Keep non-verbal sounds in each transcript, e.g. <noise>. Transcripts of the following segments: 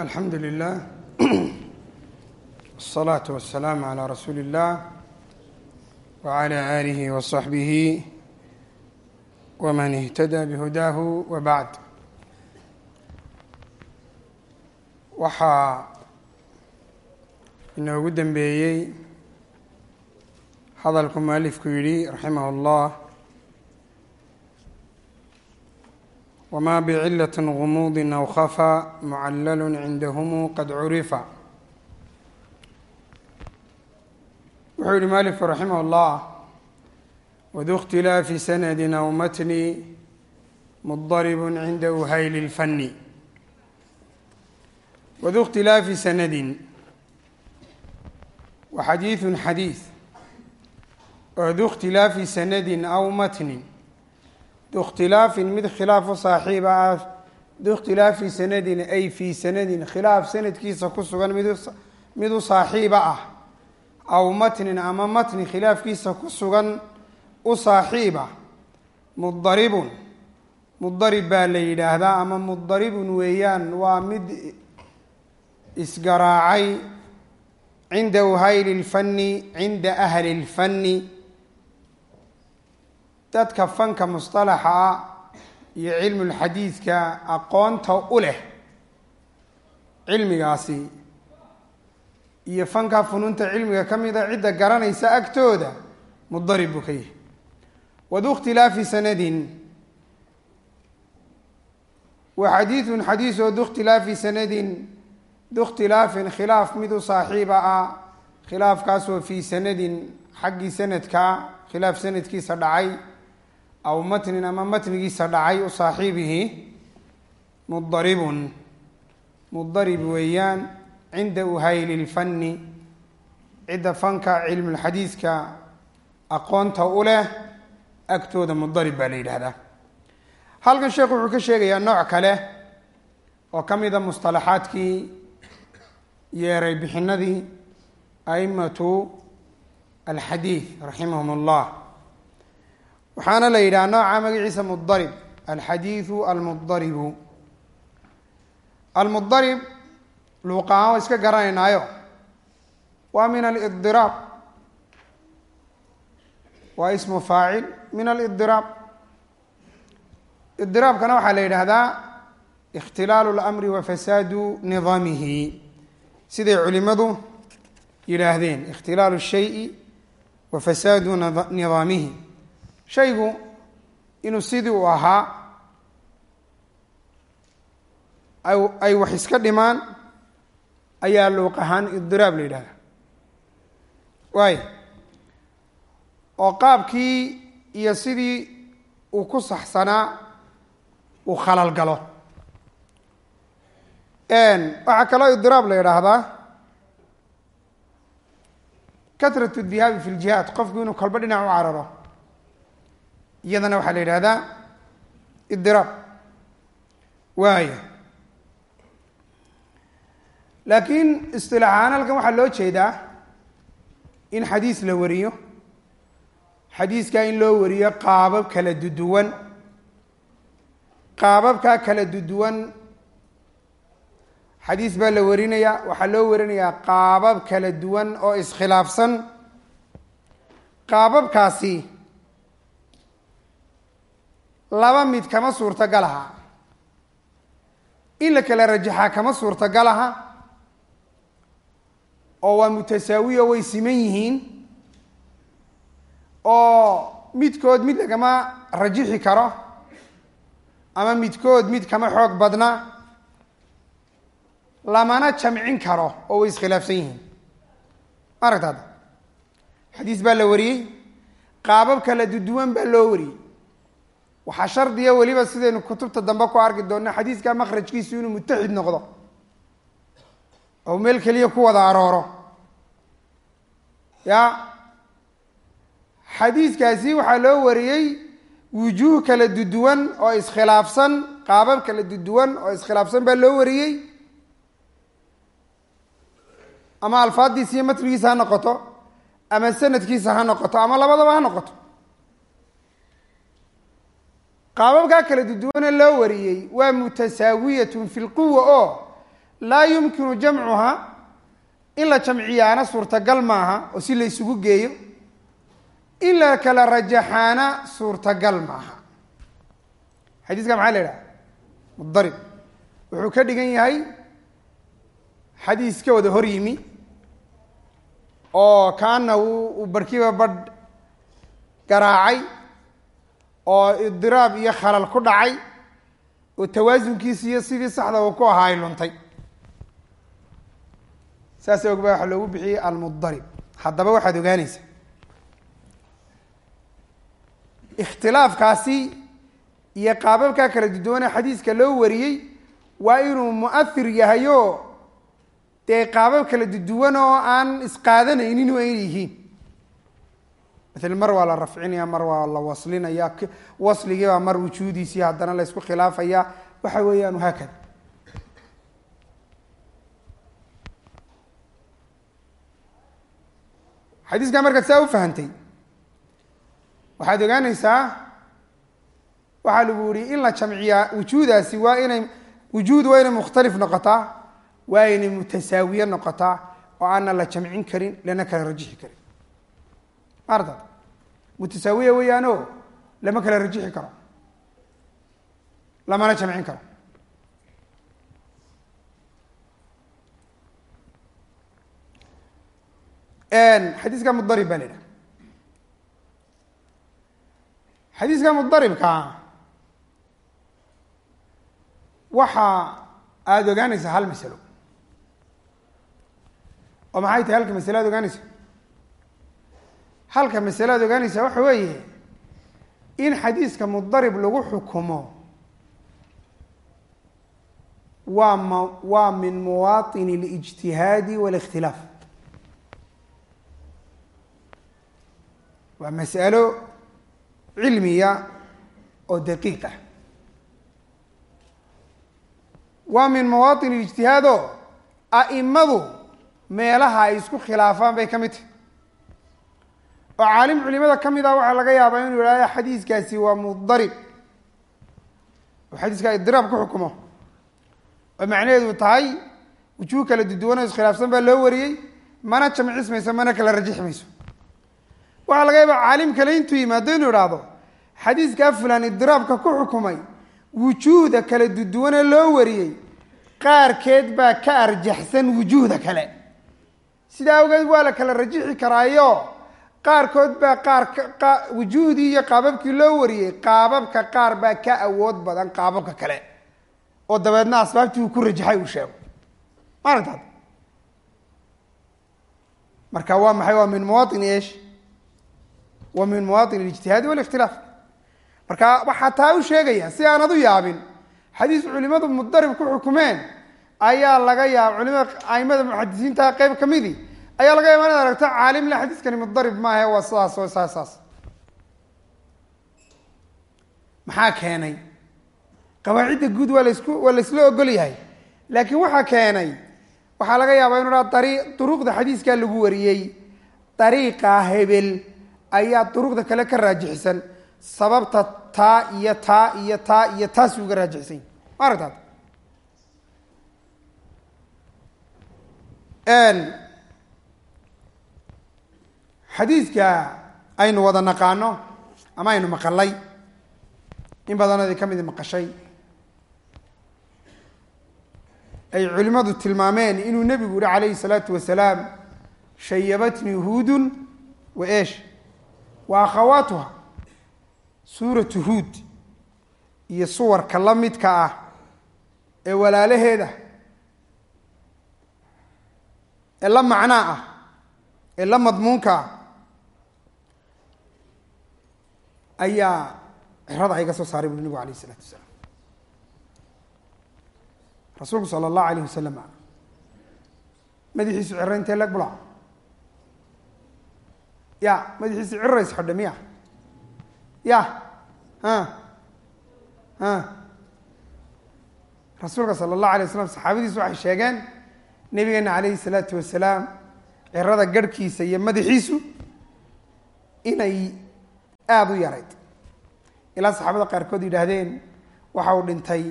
alxamdu lilah wالsalaatu <clears throat> wasalaamu calaa rasuuli اllah wcala aalihi wasaxbihi wman ihtada bihudaahu wabacd waxaa inoogu dembeeyey hadalku mualifku yidhi raximah اllah wma bcilaة gumuudi aw khafa mucallal cindahm qad curifa wuxuu yihi mualifku raximah اllah wdu اkhtilaafi sanadi aw matni mudarib cinda uhayli اlfani wdu اkhtilaafi sanadin wa xadiiثu xadiiث oo du اkhtilaafi sanadi aw matni bikhtilaafin mid khilaafo saaxiiba ah bikhtilaafi sanadin ay fii sanadin khilaaf sanadkiisa ku sugan mid u saaxiiba ah aw matnin ama matni khilaafkiisa ku sugan u saaxiiba mudaribun mudarib baa la yidhaahdaa ama mudaribun weeyaan waa mid isgaraacay cinda uhayl lfanni cinda ahli lfanni dadka fanka mustalaxa ah iyo cilmulxadiidka aqoonta u leh cilmigaasi iyo fanka funuunta cilmiga ka mid a cidda garanaysa agtooda mudarib buu ka yahay. Wadu khtilaafi sanadin wa xadiidun xadiis du khtilaafi sanadin du khtilaafin khilaaf mid u saaxiiba ah khilaafkaasoo fii sanadin xaggii sanadka khilaaf sanadkiisa dhacay aw matnin ama matnigiisa dhacay u saaxiibihi mudaribun. Mudarib weeyaan cinda uhayli lfanni. Cidda fanka cilmulxadiiska aqoonta u leh agtooda mudarib baa la yidhaahdaa. Halkan sheekhu wuxuu ka sheegayaa nooc kale oo ka mida mustalaxaadkii yeeray bixinadii aimatu alxadiid raximahum allah waxaana la yidhaha nooca magaciisa mudarib alxadiidu almudaribu. Almudarib luuqahaan iska garanaynaayo waa min alidiraab waa ismu faacil min alidiraab idiraabkana waxaa la yidhaahdaa ikhtilaalu اlamri wa fasaadu nidaamihi. Siday culimadu yidhaahdeen ikhtilaalu shayi wa fasaadu nidaamihi shaygu inuu sidii uu ahaa ay wax iska dhimaan ayaa luuq ahaan idiraab la yidhahda waay oo qaabkii iyo sidii uu ku saxsanaa uu khalal galo. Waxaa kaloo idiraab la yidhaahdaa katrat dihaabi fi ljihaad qofku inuu kolba dhinac u cararo iyadana waxaa la yidhahdaa idiraab waaya laakiin isilaaxahaan halkan waxaa loo jeedaa in xadiis la wariyo xadiiskaa in loo wariyo qaabab kala duduwan qaababkaa kala duduwan xadiis baa la warinaya waxaa loo warinayaa qaabab kala duwan oo iskhilaafsan. Qaababkaasi laba mid kama suurtagal aha in la kala rajaxaa kama suurtagal aha oo waa mutasaawiyo way siman yihiin. Oo midkood mid lagama rajixi karo. Ama midkood mid kama xoog badna. Lamana jamcin karo oo way iskhilaafsan yihiin. Ma aragta hadda? Xadiis baa la wariyey. Qaabab kala duduwan baa loo wariyey waxaa shardiya weliba sidaynu kutubta dambe ku arki doonno xadiiska makhrajkiisu inuu mutaxid noqdo. Oo meel keliya ku wada arooro. Ya xadiiskaasi waxaa loo wariyey wujuuh kala duduwan oo iskhilaafsan qaabab kala duduwan oo iskhilaafsan baa loo wariyey. Ama alfaaddiisa iyo matnigiisa ha noqoto ama sanadkiisa ha noqoto ama labadaba ha noqoto qaababkaa kala duduwane loo wariyey waa mutasaawiyatun fi lquwa oo laa yumkinu jamcuha in la jamciyaana suurtagal maaha oo si la isugu geeyo in la kala rajaxaana suurtagal maaha. Xadiiska maxaa la idhaha mudarib. Wuxuu ka dhigan yahay xadiis ka wada hor yimi oo kaana uu barkiiba badh garaacay oo idiraab iyo khalal ku dhacay oo tawaasunkiisi iyo sidii saxda uu ku ahaa ay luntay. Saas og baa waxaa loogu bixiyey almudarib. Haddaba waxaad ogaanaysaa. Ikhtilaafkaasi iyo qaababkaa kala duduwane xadiiska loo wariyey waa inuu mu'ahir yahay oo dee qaabab kala duduwan oo aan isqaadanaynin waa inay yihiin maala mar waa la rafcinaya mar waa la waslinaya wasligii baa mar wujuudiisii haddana la ysku khilaafaya waxa weeyaan haakada xadiiskaa markaad saa u fahantay waxaad ogaanaysaa waxaa lagu yihi in la jamciyaa wujuudaasi waa inay wujuud waa inay mukhtalif noqotaa waa inay mutasaawiye noqotaa oo aanna la jamcin karin lana kala rajixi karin maarta mutasaawiya weeyaano lama kala rajixi karo lamana jamcin karo xadiiska mudarib baa la idhaha xadiiska mudaribka waxa aada ogaanaysaa hal masalo oo maxay tahay halka masale aad ogaanaysa halka masale aad ogaanaysaa waxa weeye in xadiiska mudarib lagu xukumo waa ma waa min muwaطin اlijtihaadi wاlikhtilaaf waa mas'alo cilmiya oo daqiiq ah waa min mawaaطin اlijtihaad o a'imadu meelaha ay isku khilaafaan bay ka mid tahy oo caalim culimada ka mid ah waxaa laga yaabaa inuu ihahdo xadiiskaasi waa mudarib. Oo xadiiska idiraab ku xukumo. Oo macnaheedu tahay wujuuh kala duduwanoo iskhilaafsan baa loo wariyey mana jamcismayso mana kala rajixi mayso. Waxaa laga yaabaa caalim kale intuu yimaado inuu ihahdo xadiiskaa fulan idiraabka ku xukumay wujuuhda kala duduwanee loo wariyey qaarkeed baa ka arjaxsan wujuuhda kale. Sidaa awgeed waa la kala rajixi karaayo qaarkood baa qaar wujuuhdii iyo qaababkii loo wariyey qaababka qaar baa ka awood badan qaababka kale. oo dabeedna asbaabtii uu ku rajaxay uu sheego. Maaragtaa marka waa maxay? Waa min muwaini ish wa min muwain ijtihaadi walikhtilaaf. Marka waxaa taa u sheegaya si aanad u yaabin xadiis culimadu mudarib ku xukumeen ayaa laga yaaba culimada aimada muxadisiinta qayb ka kamidi ayaa laga inaad aragto caalim le xadiiskani mudarib maahe waa sidaas oo saas saas maxaa keenay? Qawaacidda guud waa lasku waa laysla ogol yahay laakiin waxaa keenay waxaa laga yaabaa inu haa ari duruqda xadiiskaa lagu wariyey dariiqa hebel ayaa duruqda kale ka raajixisan sababta taa iyo taa iyo taa iyo taas uga raajixsan ma aragtaad xadiiska aynu wada naqaano ama aynu maqalay in badanadi ka midi maqashay. Ay culimadu tilmaameen inuu nebigu yihi calayhi salaatu wasalaam shayabatnii huudun wa esh wa akhawaatuha? Suuratu huud iyo suwarka la midka ah ee walaalaheeda ee la macnaa ah ee la madmuunka ah ayaa cirada iga soo saaray bui nebigu alayh isalaatu wasalaam. Rasuulku sala allahu alayh wasalam madaxiisu ciro intee leg bula? Ya madaxiisu cirays xodhe miya? Ya ha ha. Rasuulka sala allahu alay waslam saxaabadiisu waxay sheegeen nabigeena calayhi salaatu wasalaam cirada garhkiisa iyo madaxiisu inay aada u yarayd. Ilaa saxaabada qaarkood yidhaahdeen waxa uu dhintay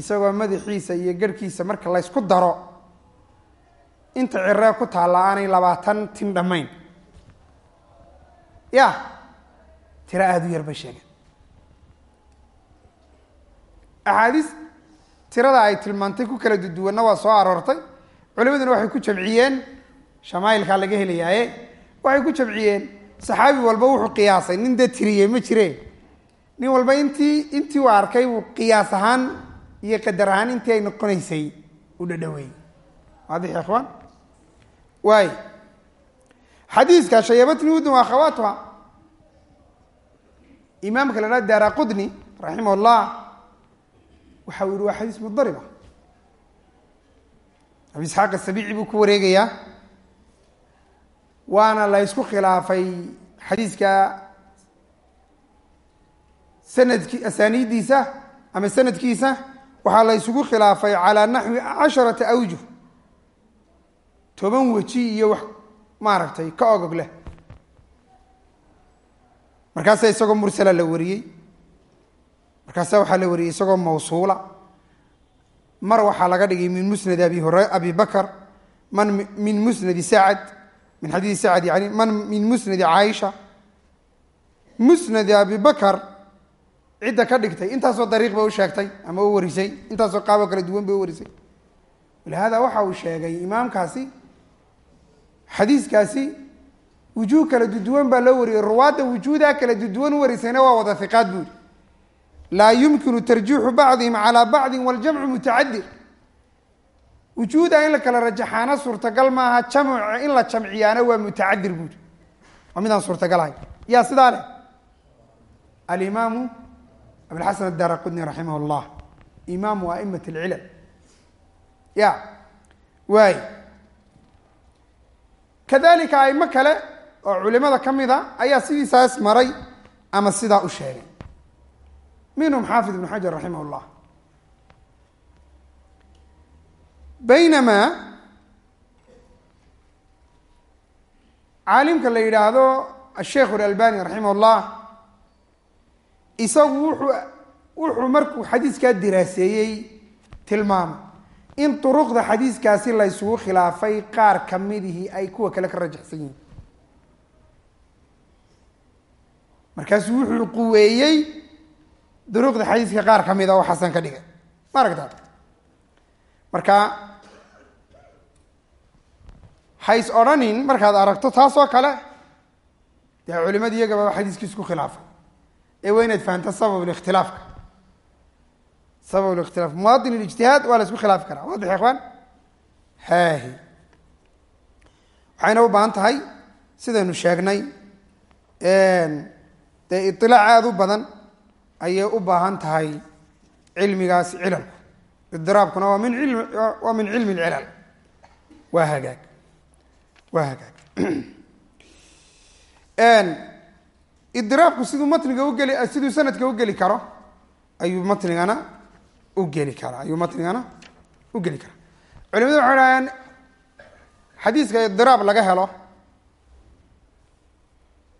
isagoo madaxiisa iyo garhkiisa marka laysku daro inta ciree ku taalla aanay labaatan tin dhammayn. Ya tiro aada u yar bay sheegeen. Axaadiis tirada ay tilmaantay ku kala duduwanna waa soo aroortay. Culimaduna waxay ku jamciyeen shamaayilkaa laga helayaaye waxay ku jamciyeen saxaabi walba wuxuu qiyaasay nin dee tiriyey ma jire. Nin walba intii intii uu arkay uu qiyaas ahaan iyo qadar ahaan intii ay noqonaysay u dhadhaweeyey waadix ikhwaan waay. Xadiiska shayabatni udun wa akhawaatuha imaamka la dhaha daara qudni raximah llah waxa uu yihi waa xadiis mudariba abi isxaaq asabiici buu ku wareegayaa waana la ysku khilaafay xadiiska sanadki asaaniiddiisa ama sanadkiisa waxaa la ysugu khilaafay calaa naxwi casharata awjuh toban weji iyo wax maaragtay ka ogog leh. Markaasa isagoo mursala la wariyey. Markaasa waxaa la wariyey isagoo mawsuula. Mar waxaa laga dhigay min musnadi abi hore abi bakr man min musnadi sacad min xadiidi sacad yani man min musnadi caaisha musnadi abi bakr cidda ka dhigtay intaasoo dariiq ba u sheegtay ama u warisay intaasoo qaabo kala duwan ba u warisay walihada waxa uu sheegay imaamkaasi xadiiskaasi wujuuh kala duduwan baa loo wariyey ruwaadda wujuudaa kala duduwan u warisayna waa wada hiqaad buuri laa yumkinu tarjiixu bacdihim calaa bacdin waljamcu mutacadir wujuuda in la kala rajaxaana suurtagal maaha jamca in la jamciyaana waa mutacadir buuri waa midaan suurtagalahay yaa sidaa leh? Alimaamu abilxasan addaara qudni raximah llah imaamu a'imat alcilal ya waay. Kadalika aimo kale oo culimada ka mid a ayaa sidiisaas maray ama sidaa u sheegay. Minhum xaafid ibnu xajar raximah llah baynamaa caalimka la yidhaahdo asheikh alalbani raximah llah isagu wuxuu wuxuu markuu xadiiskaa diraaseeyey tilmaamay in duruqda xadiiskaasi la ysugu khilaafay qaar kamidihii ay kuwa kale ka rajaxsan yihiin markaasuu wuxuu quweeyey duruqda xadiiska qaar ka mida oo xasan ka dhigay ma aragtaa marka hays odhanin markaad aragto taasoo kale dee culimadi iyagaba xadiiskii isku khilaafay. Ee waa inaad fahamta sabab ikhtilaafka. Sabab ikhtilaaf. Muwaadin ijtihaad waa la isku khilaafi karaa. Waadix ikhwaan haahi. Waxayna u baahan tahay sidaynu sheegnay dee iطilaac aada u badan ayay u baahan tahay cilmigaas cilalku idiraabkuna waa min ilmi waa min cilmi اlcilal waa hagaag. Waa hagaag. <clears throat> Idiraabku siduu matniga ugeli siduu sanadka ugeli karo ayuu matnigana ugeli karaa ayuu matnigana u geli karaa. Culimadu waxay dhahayaan xadiiska idiraab laga helo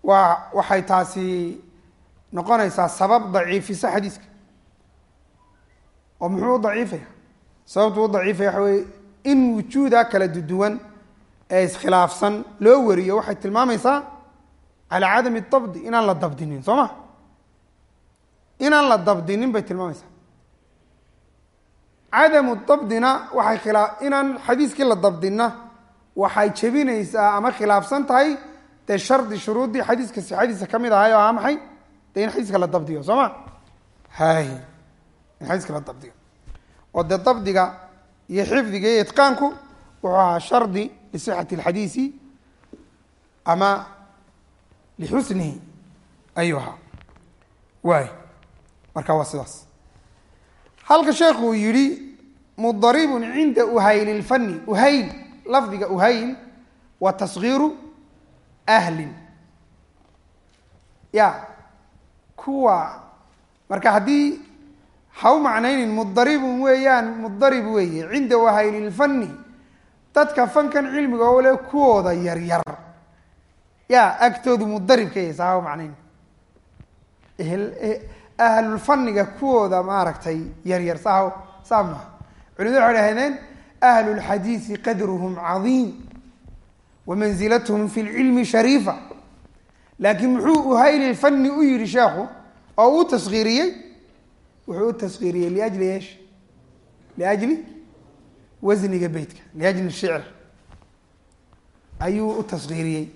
waa waxay taasi noqonaysaa sabab daciifisa xadiiska oo muxuu u daciifaya? Sababtu u daciifaya waxa weye in wujuuda kala duduwan ee iskhilaafsan loo wariyo waxay tilmaamaysaa calaa cadami dabdi inaan la dabdinin soo ma? Inaan la dabdinin bay tilmaamaysaa. Cadamu dabdina waxay khilaa inaan xadiiskii la dabdinna waxay jebinaysaa ama khilaafsan tahay dee shardi shuruuddii xadiiska sixadiisa ka mid ahay oo ahaa maxay? Dee in xadiiska la dabdiyo soo ma? Hay in xadiiska la dabdiyo oo dee dabdiga iyo xifdiga iyo itqaanku wuxuu ahaa shardi lisixati alxadiisi ama lixusnihi ayuu ahaa. waay marka waa sidaas. halka sheekhu uu yihi mudaribun cinda uhayl اlfani uhayl lafdiga uhayl waa taصgiiru ahlin. Ya kuwa marka haddii ha u macnaynin? Mudaribun weeyaan mudarib weeye. Cinda uhayl اlfani dadka fankan cilmiga le kuwooda yaryar. Ya agtoodu mudarib ka yahay saa ha u macnaynin ahlulfaniga kuwooda maaragtay yaryar saa saa maha culimadu waxay dhahdeen ahlu lxadiisi qadruhum cadiim wa manzilathm fi lcilmi shariifa. Laakiin muxuu uhayli lfani u yihi sheekhu? Oo uu taskiiriyey wuxuu u taskiiriyey liajli esh liajli wasniga beytka liajli shicr. Ayuu u taskiiriyey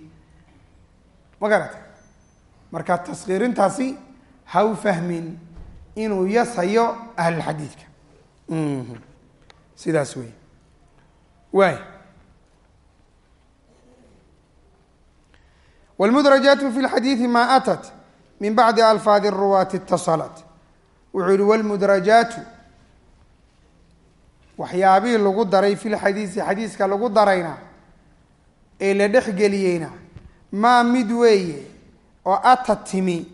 ma garata marka taskiirintaasi ha u fahmin inuu yasayo ahlulxadiidka sidaas wey waay. Wlmudrajaat fi lxadiidi ma atat min bacdi alfaadi ruwaati itasalat wuxuu yihi wlmudrajaatu waxyaabihii lagu daray fi lxadiisi xadiiska lagu darayna ee la dhexgeliyeyna maa mid weeye oo ata timi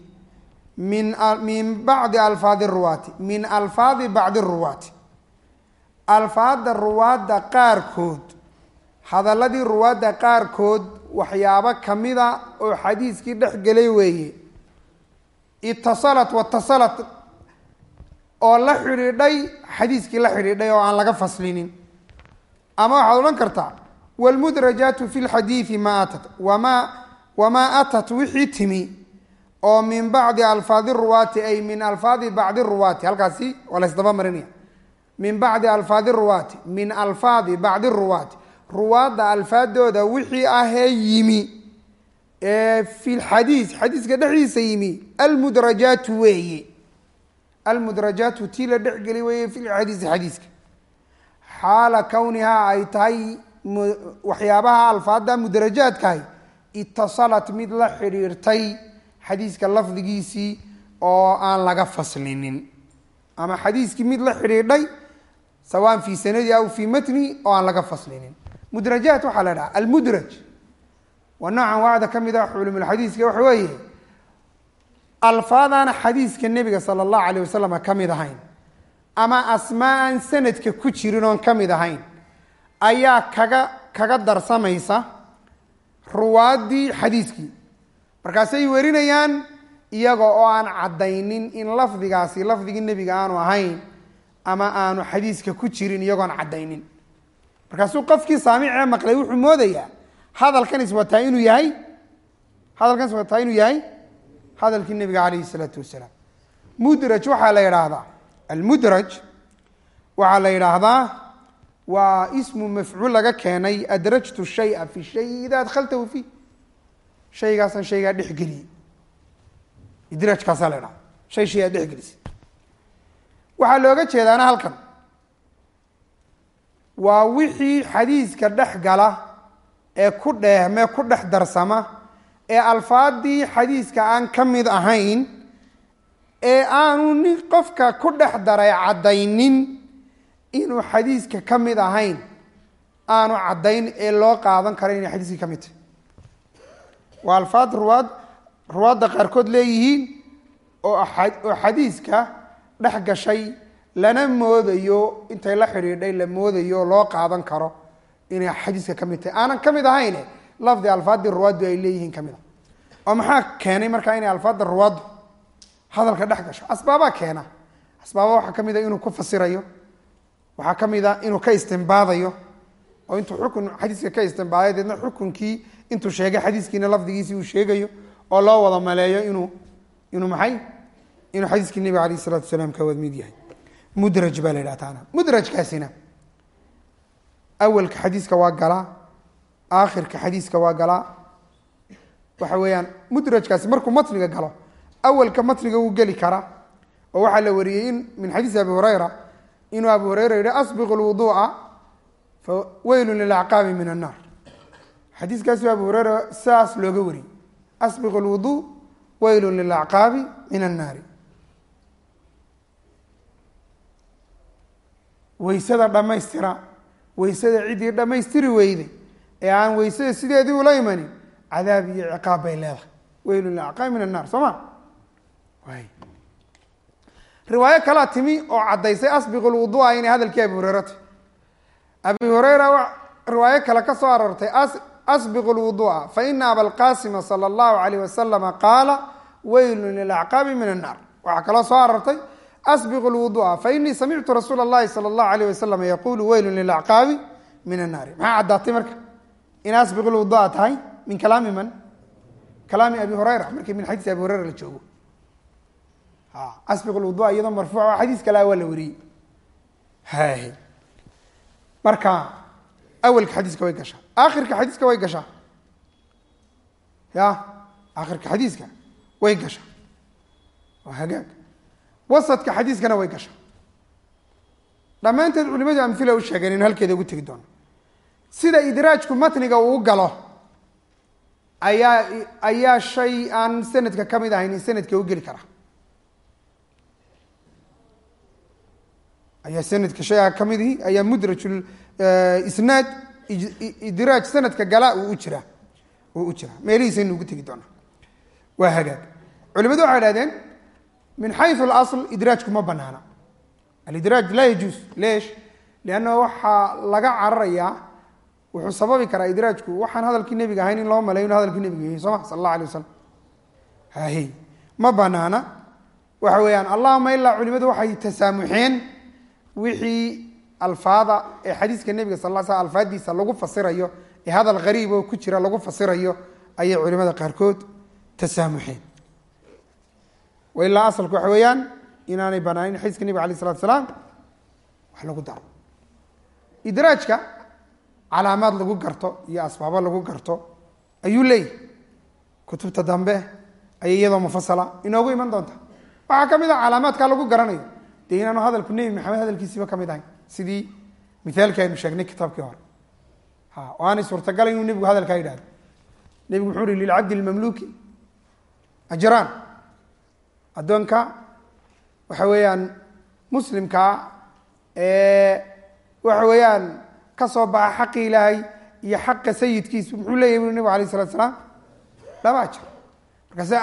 min min bacdi alfaadi ruwaati min alfaadi bacdi ruwaati. Alfaada ruwaadda qaarkood hadaladii ruwaadda qaarkood waxyaabo kamida oo xadiiskii dhex gelay weeye. Itasalat watasalat oo la xidhiidhay xadiiskii la xidhiidhay oo aan laga faslinin. Ama waxaad odhan kartaa wlmudrajaatu fi lxadiidi ma atat wama wamaa atat wixii timi oo min bacdi alfaadi ruwaati ay min alfaadi bacdi ruwaati. Halkaasi waa la ysdaba marinaya min bacdi alfaadi ruwaati min alfaadi bacdi ruwaati. Ruwaadda alfaadooda wixii ahee yimi ee fi lxadiis xadiiska dhexdiisa yimi almudrajaatu weeye almudrajaatu tii la dhexgeli weeye fi lxadiisi xadiiska xaala kownihaa ay tahay waxyaabaha alfaada mudrajaadkahay itasalat mid la xidhiirtay xadiiska lafdigiisii oo aan laga faslinin ama xadiiskii mid la xidhiidhay sawaan fii sanadi aw fii matni oo aan laga faslinin mudrajaat waxaa la dhaha almudraj waa noocan waacda ka mid ah culumulxadiiska waxa weeye alfaadaana xadiiska nebiga sala allahu alayh wasalam ka mid ahayn ama asmaaan sanadka ku jirin oon ka mid ahayn ayaa kaga kaga darsamaysa ruwaaddii xadiiskii markaasay werinayaan iyaga oo aan caddaynin in lafdigaasi lafdigii nebiga aanu ahayn ama aanu xadiiska ku jirin iyagoon caddaynin. Markaasuu qofkii saamicee maqlay wuxuu moodayaa hadalkan iswataa inuu yahay hadalkan iswataa inuu yahay hadalkii nebiga calayhi isalaatu wasalaam. Mudraj waxaa la yidhaahdaa. Almudraj waxaa la yidhaahdaa waa ismu mafcuul laga keenay adrajtu shaya fi shayi ida adkhaltahu fiih shaygaasaan shaygaa dhexgeliyey idraajkaasaa la ydhaha shay shay aad dhexgelisay waxaa looga jeedaana halkan waa wixii xadiiska dhex gala ee ku dheehme ku dhex darsama ee alfaadii xadiiska aan ka mid ahayn ee aanu nin qofka ku dhex daray caddaynin inuu xadiiska ka mid ahayn aanu caddayn ee loo qaadan karo inay xadiiskii ka mid tahy waa alfaad ruwaad ruwaadda qaarkood leeyihiin oo oo xadiiska dhex gashay lana moodayo intay la xidhiidhay la moodayo oo loo qaadan karo inay xadiiska ka mid tahay. Aanan ka mid ahayne lafdi alfaadii ruwaaddu ay leeyihiin ka mid a oo maxaa keenay markaa inay alfaadda ruwaaddu hadalka dhex gasho? Asbaabaa keena. Asbaaba waxaa ka mid a inuu ku fasirayo. Waxaa ka mid a inuu ka istimbaadayo. Oo intuu xukun xadiiska ka istimbaaday deedna xukunkii intuu sheegay xadiiskiina lafdigiisii uu sheegayo oo loo wada maleeyo inuu inuu maxay? Inuu xadiiskii nebiga alayh isalatu wasalaam ka wad mid yahay. Mudraj baa la yidhaha taana. Mudrajkaasina awalka xadiiska waa galaa aakhirka xadiiska waa galaa waxa weeyaan mudrajkaasi markuu matniga galo awalka matniga wuu geli karaa. Oo waxaa la wariyey in min xadiisi abi hurayra inuu abu hurayra yihi asbiqu lwuduu'a fa weylun lilacqaabi min annaar xadiiskaasi abu hureyra sidaas looga wariyey asbiqu lwuduu weylun lilacqaabi min annaari weysada dhammaystira weysada ciddii dhammaystiri weyday ee aan weysada sideedii ula imani cadaab iyo ciqaab bay leedahay. Weylu lacqaab min annaar soo ma? Riwaayo kalaa timi oo caddaysay asbiqu lwudua inay hadalkii abi hureyra tahy abi hureyra riwaayo kale ka soo aroortay asbiqu lwudua faina abalqaasima sala allahu alayh wasalama qaala weylun lilacqaabi min annaar. Waxaa kaloo soo aroortay asbiqu lwudua fainii samictu rasuula allahi sala allahu alayh wasalam yaquulu weylun lilacqaabi min annaari maxaa caddaatay marka? In asbiqu lwudu'a tahay min kalaami man? Kalaami abi hurayra markii min xadiisi abi hurayra la joogo. Asbiqu lwudu'a iyadoo marfuuc oo xadiis kalea waa la wariyey. Marka awelka xadiiska way gashaa. Aakhirka xadiiska way gashaa. Ya aakhirka xadiiska way gashaa. Waa hagaag. Wasadka xadiiskana way gashaa. Dhammaanteed culimadu amhila u sheegeen inu halkeeda ugu tegi doono sida idraajku matniga uu galo ayaa ayaa shay aan sanadka ka mid ahayn sanadka u geli kara. Ayaa sanadka shayga ka mid ihi ayaa mudrajul isnaad idraaj sanadka gala uu jiraa uu u jiraa meelihiisaynu ugu tegi doonaa. Waa hagaag. Culimadu waxay idhahdeen min xayu اlasl idraajku ma banaana alidraaj laa yajuus leesh lianna waxaa laga cararayaa wuxuu sababi karaa idraajku. Waxaan hadalkii nebiga ahayn in loo maleeyo inu hadalkii nebiga yahay soo ma sala allah alay wasalam hahe ma banaana. Waxa weeyaan allahuma ilaa culimadu waxay tasaamuxeen wixii alfaada ee xadiiska nebiga sal sl alfaadiisa lagu fasirayo ee hadal gariib oo ku jira lagu fasirayo ayay culimada qaarkood tasaamuxeen. Ilaa asalku waxa weeyaan inaanay banaanin xadiiska nebiga alay salatu salaam wax lagu daro. Idraajka calaamaad lagu garto iyo asbaabo lagu garto ayuu leeyahy kutubta dambe ayay iyadoo mufasala inoogu iman doonta. Waxaa ka mid a calaamaadka lagu garanayo. Dee inaanu hadalku nebi maxamed hadalkiisiiba ka mid ahayn sidii mithaalkii aynu sheegnay kitaabkii hore. Oo aanay suurtagalay inuu nebigu hadalkaa yidhahdo nebigu muxuu uhi lilcabdi lmamluki ajraan. Addoonka waxa weeyaan muslimkaa ee waxa weeyaan ka soo baxa xaqi ilaahay iyo xaqa sayidkiisu muxuu leeyahy bui nebigu alayh salatu salaam? Laba ajar markaase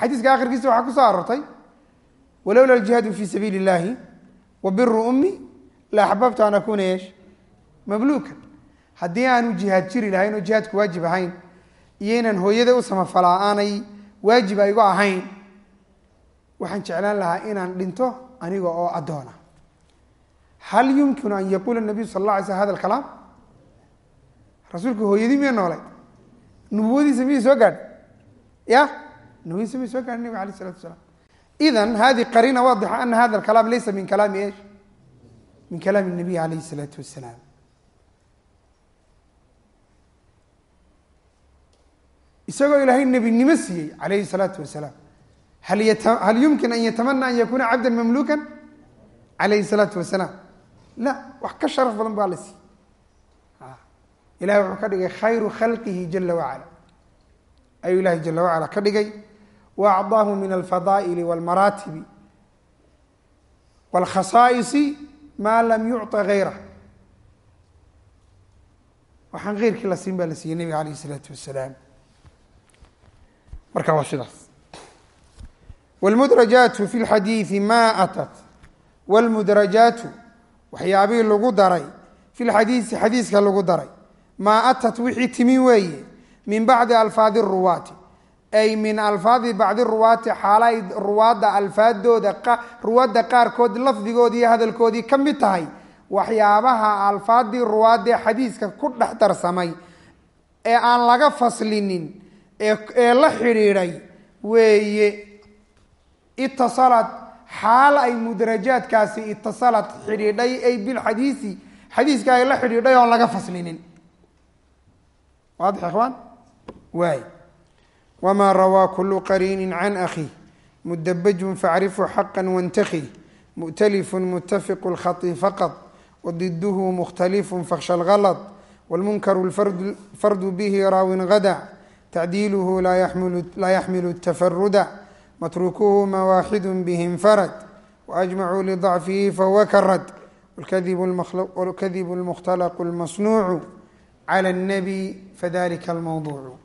xadiiska akhirkiisa waxaa ku soo aroortay walowla aljihaadu fi sabiili اllahi wa biru ummi la axbabtu an akuna yeesh mamluukan. Haddii aanu jihaad jiri lahayn oo jihaadku waajib ahayn iyo inaan hooyada u samafalaa aanay waajib aygo ahayn waxaan jeclaan lahaa inaan dhinto aniga oo addoona hal yumkinu an yaquula nabiyu sal la alay sl hada alkalaam rasuulku hooyadii miya noolay nubuwadiisa miyay soo gaadh ya nubuwadiisa miyay soo gaadh nabig alayh isalatu asalaam idan hadi qariina waadixa ana hada alkalaam laysa min kalaami esh min kalaami nabiy alayh isalaatu wasalaam isagoo ilaahay nebinimo siiyey alayhi salaatu wasalaam hal yumkin an yatamana an yakuna cabda mamluka alayhi salaatu wasalaam la wax ka sharaf badan baa la siiyey ilahay wuxuu ka dhigay khayru khalqihi jala wacala ayuu ilahay jala wacala ka dhigay wa acdaahu min alfadaa'ili walmaraatibi walkhasaa'isi maa lam yucطa gayrah waxaan keyrkii la siin baa la siiyey nebiga alayh isalaatu wasalaam marka waa sidaas wlmudrajaatu fi lxadiidi ma atat wlmudrajaatu waxyaabihii lagu daray fi lxadiisi xadiiska lagu daray. Maa atat wixii timi weeye min bacdi alfaadi ruwaati. Ay min alfaadi bacdi ruwaati xaalay ruwaadda alfaadooda ruwaadda qaarkood lafdigoodii iyo hadalkoodii ka mid tahay. Waxyaabaha alfaadii ruwaadee xadiiska ku dhex darsamay ee aan laga faslinin ee la xidhiidhay weeye itasalad xaal ay mudarajaadkaasi itasalat xidhiidhay ay bilxadiisi xadiiska ay la xidhiidhay oon laga faslinin. Waadix ikhwaan waay. Wamaa rawaa kulu qariinin can akhiih mudabajun facrifu xaqa wantakih mu'talifun muttafiqu lkhati faqad. Wadiduhu mukhtalifun fakhsha lgalad wlmunkaru fardu bihi raawin gada tacdiiluhu laa yaxmilu tafaruda matrukuhu ma waaxidu bihi infarad waajmacuu lidacfihi fahuwa karad wاlkadibu اlmukhtalaqu اlmasnuucu clى الnabi fadalika اlmawduuc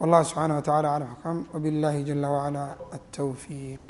والله سبحانه وتعالى على حكم وبالله جل وعلا التوفيق